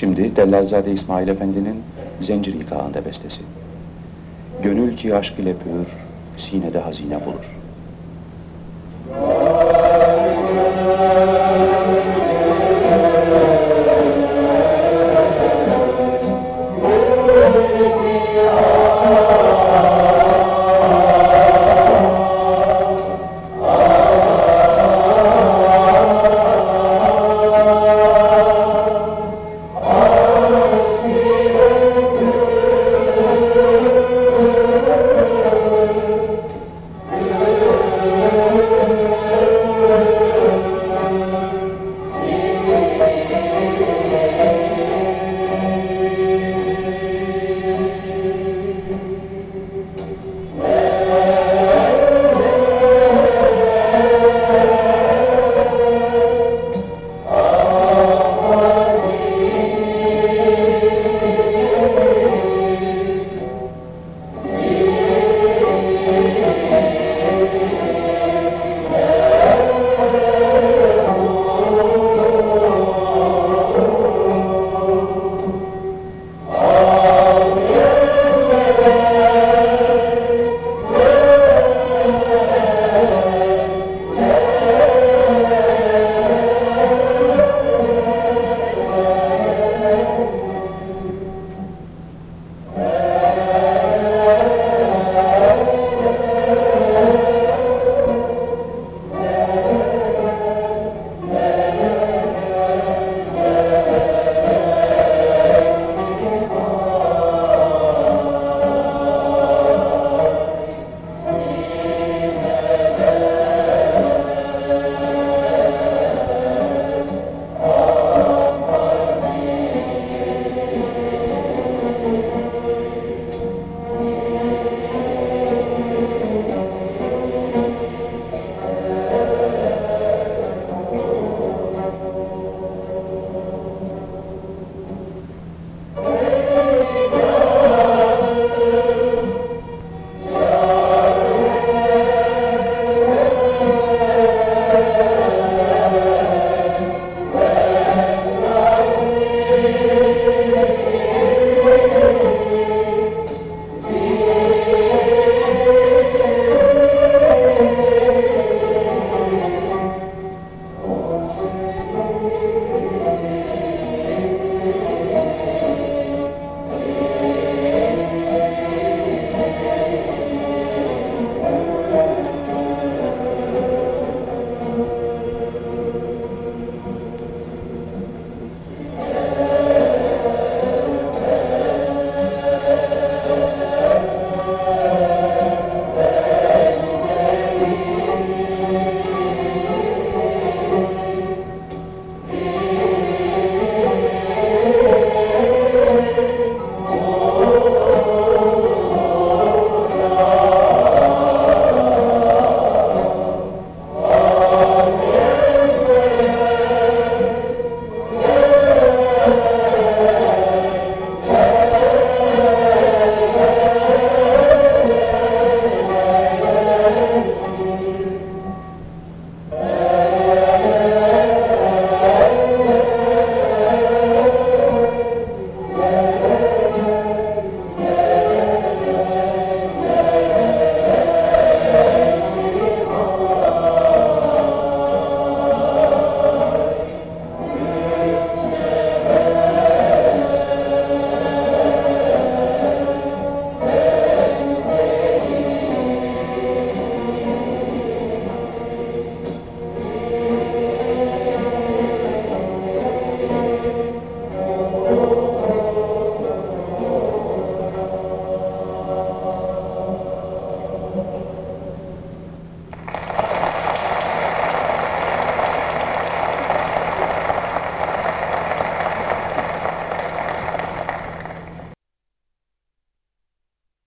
Şimdi Dellalzade İsmail Efendi'nin Zencir İkağı'nda bestesi. Gönül ki aşk ile pür, sinede hazine bulur.